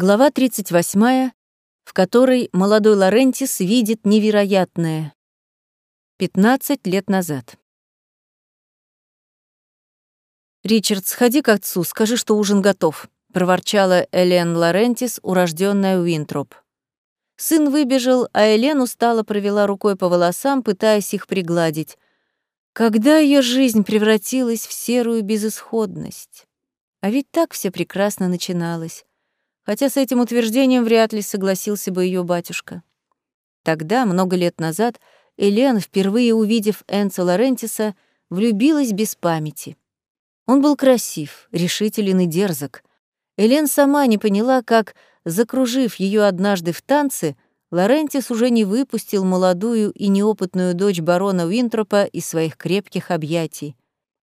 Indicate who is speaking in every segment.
Speaker 1: Глава 38, в которой молодой Лорентис видит невероятное. 15 лет назад. «Ричард, сходи к отцу, скажи, что ужин готов», — проворчала Элен Лорентис, урожденная Уинтроп. Сын выбежал, а Элен устало провела рукой по волосам, пытаясь их пригладить. Когда ее жизнь превратилась в серую безысходность? А ведь так все прекрасно начиналось. Хотя с этим утверждением вряд ли согласился бы ее батюшка. Тогда, много лет назад, Элен, впервые увидев Энца Лорентиса, влюбилась без памяти. Он был красив, решителен и дерзок. Элен сама не поняла, как, закружив ее однажды в танце, Лорентис уже не выпустил молодую и неопытную дочь барона Уинтропа из своих крепких объятий.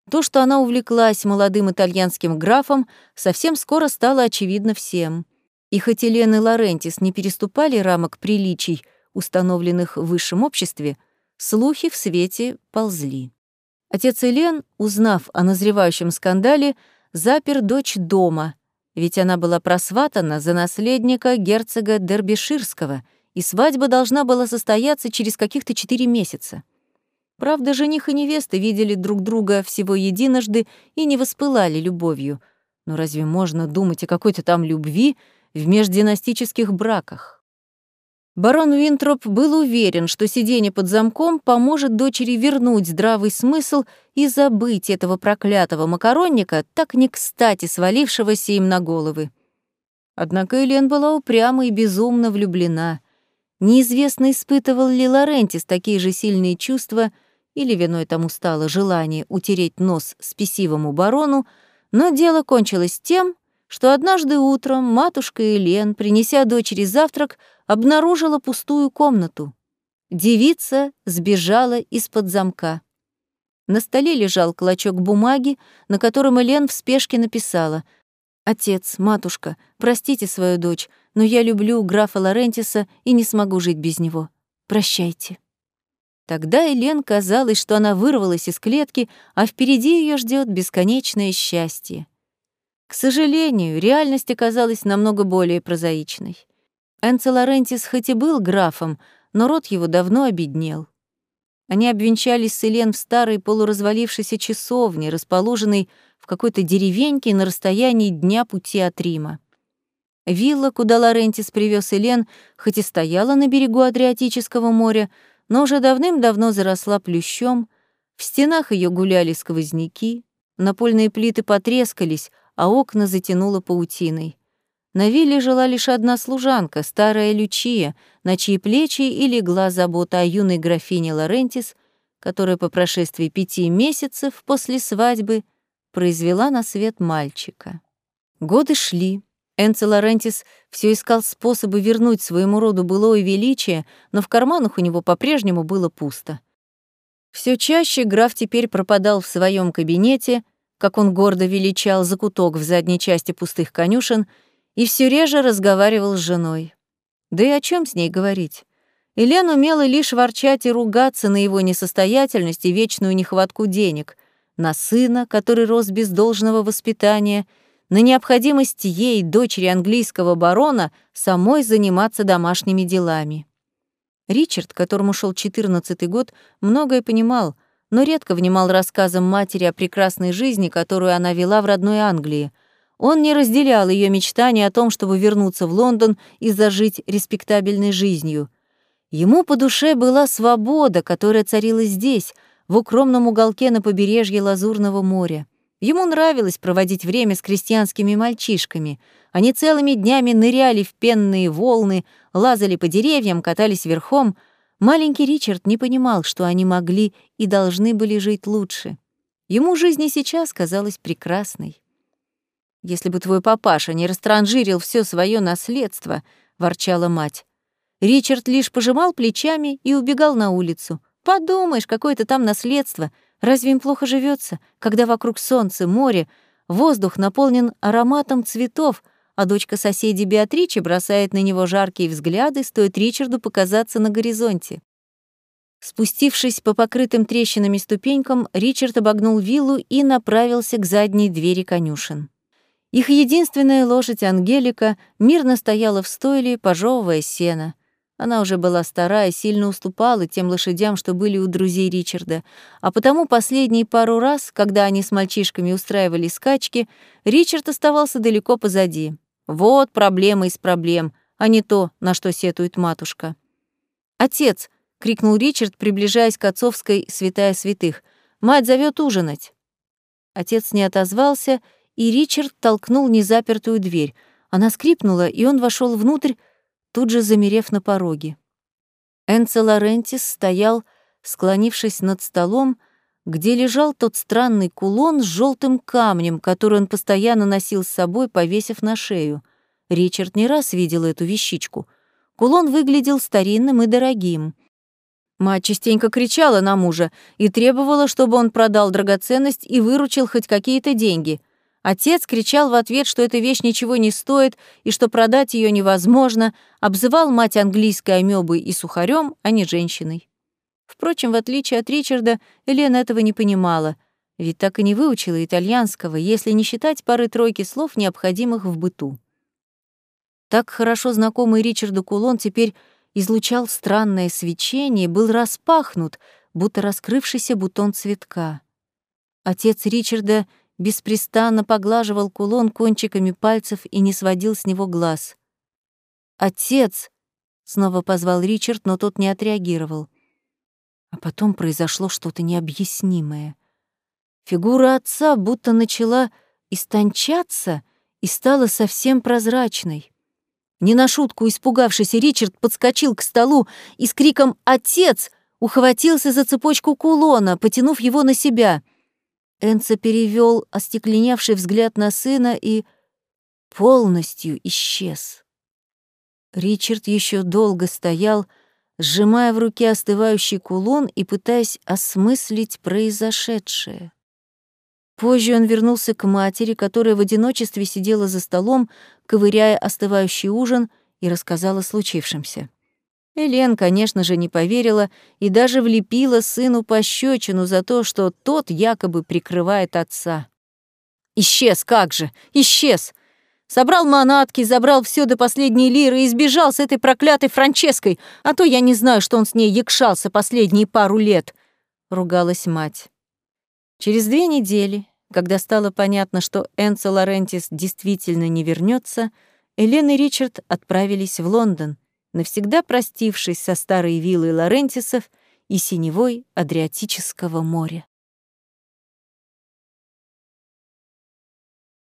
Speaker 1: То, что она увлеклась молодым итальянским графом, совсем скоро стало очевидно всем. И хоть Елена и Лорентис не переступали рамок приличий, установленных в высшем обществе, слухи в свете ползли. Отец Элен, узнав о назревающем скандале, запер дочь дома, ведь она была просватана за наследника герцога Дербиширского — и свадьба должна была состояться через каких-то четыре месяца. Правда, жених и невеста видели друг друга всего единожды и не воспылали любовью. Но разве можно думать о какой-то там любви в междинастических браках? Барон Винтроп был уверен, что сидение под замком поможет дочери вернуть здравый смысл и забыть этого проклятого макаронника, так не кстати свалившегося им на головы. Однако Элен была упряма и безумно влюблена — Неизвестно, испытывал ли Лорентис такие же сильные чувства, или виной тому стало желание утереть нос спесивому барону, но дело кончилось тем, что однажды утром матушка Елен, принеся дочери завтрак, обнаружила пустую комнату. Девица сбежала из-под замка. На столе лежал клочок бумаги, на котором Элен в спешке написала «Отец, матушка, простите свою дочь, но я люблю графа Лорентиса и не смогу жить без него. Прощайте». Тогда Элен казалось, что она вырвалась из клетки, а впереди ее ждет бесконечное счастье. К сожалению, реальность оказалась намного более прозаичной. Энцо Лорентис хоть и был графом, но род его давно обеднел. Они обвенчались с Элен в старой полуразвалившейся часовне, расположенной в какой-то деревеньке на расстоянии дня пути от Рима. Вилла, куда Лорентис привез Элен, хоть и стояла на берегу Адриатического моря, но уже давным-давно заросла плющом, в стенах ее гуляли сквозняки, напольные плиты потрескались, а окна затянуло паутиной. На вилле жила лишь одна служанка, старая Лючия, на чьи плечи и легла забота о юной графине Лорентис, которая по прошествии пяти месяцев после свадьбы произвела на свет мальчика. Годы шли. Энцо Лорентис все искал способы вернуть своему роду былое величие, но в карманах у него по-прежнему было пусто. Все чаще граф теперь пропадал в своем кабинете, как он гордо величал закуток в задней части пустых конюшен, и все реже разговаривал с женой. Да и о чем с ней говорить? Елена умела лишь ворчать и ругаться на его несостоятельность и вечную нехватку денег, на сына, который рос без должного воспитания — на необходимость ей, дочери английского барона, самой заниматься домашними делами. Ричард, которому шел четырнадцатый год, многое понимал, но редко внимал рассказам матери о прекрасной жизни, которую она вела в родной Англии. Он не разделял ее мечтания о том, чтобы вернуться в Лондон и зажить респектабельной жизнью. Ему по душе была свобода, которая царила здесь, в укромном уголке на побережье Лазурного моря. Ему нравилось проводить время с крестьянскими мальчишками. Они целыми днями ныряли в пенные волны, лазали по деревьям, катались верхом. Маленький Ричард не понимал, что они могли и должны были жить лучше. Ему жизнь и сейчас казалась прекрасной. «Если бы твой папаша не растранжирил все свое наследство», — ворчала мать. Ричард лишь пожимал плечами и убегал на улицу. «Подумаешь, какое-то там наследство. Разве им плохо живется, когда вокруг солнце, море, воздух наполнен ароматом цветов, а дочка соседи Беатричи бросает на него жаркие взгляды, стоит Ричарду показаться на горизонте. Спустившись по покрытым трещинами ступенькам, Ричард обогнул виллу и направился к задней двери конюшен. Их единственная лошадь Ангелика мирно стояла в стойле, пожевывая сено. Она уже была старая, сильно уступала тем лошадям, что были у друзей Ричарда, а потому последние пару раз, когда они с мальчишками устраивали скачки, Ричард оставался далеко позади. Вот проблема из проблем, а не то, на что сетует матушка. «Отец!» — крикнул Ричард, приближаясь к отцовской святая святых. «Мать зовет ужинать!» Отец не отозвался, и Ричард толкнул незапертую дверь. Она скрипнула, и он вошел внутрь, тут же замерев на пороге. Энцо Лорентис стоял, склонившись над столом, где лежал тот странный кулон с желтым камнем, который он постоянно носил с собой, повесив на шею. Ричард не раз видел эту вещичку. Кулон выглядел старинным и дорогим. Мать частенько кричала на мужа и требовала, чтобы он продал драгоценность и выручил хоть какие-то деньги. Отец кричал в ответ, что эта вещь ничего не стоит и что продать ее невозможно, обзывал мать английской амебой и сухарем, а не женщиной. Впрочем, в отличие от Ричарда, Елена этого не понимала, ведь так и не выучила итальянского, если не считать пары-тройки слов, необходимых в быту. Так хорошо знакомый Ричарду кулон теперь излучал странное свечение, был распахнут, будто раскрывшийся бутон цветка. Отец Ричарда беспрестанно поглаживал кулон кончиками пальцев и не сводил с него глаз. «Отец!» — снова позвал Ричард, но тот не отреагировал. А потом произошло что-то необъяснимое. Фигура отца будто начала истончаться и стала совсем прозрачной. Не на шутку испугавшийся Ричард подскочил к столу и с криком «Отец!» ухватился за цепочку кулона, потянув его на себя. Энца перевел остекленевший взгляд на сына и полностью исчез. Ричард еще долго стоял, сжимая в руке остывающий кулон и пытаясь осмыслить произошедшее. Позже он вернулся к матери, которая в одиночестве сидела за столом, ковыряя остывающий ужин, и рассказала о случившемся. Элен, конечно же, не поверила и даже влепила сыну пощечину за то, что тот якобы прикрывает отца. «Исчез, как же! Исчез! Собрал манатки, забрал все до последней лиры и сбежал с этой проклятой Франческой, а то я не знаю, что он с ней якшался последние пару лет», — ругалась мать. Через две недели, когда стало понятно, что Энцо Лорентис действительно не вернется, Элен и Ричард отправились в Лондон, навсегда простившись со старой виллой Лорентисов и синевой Адриатического моря.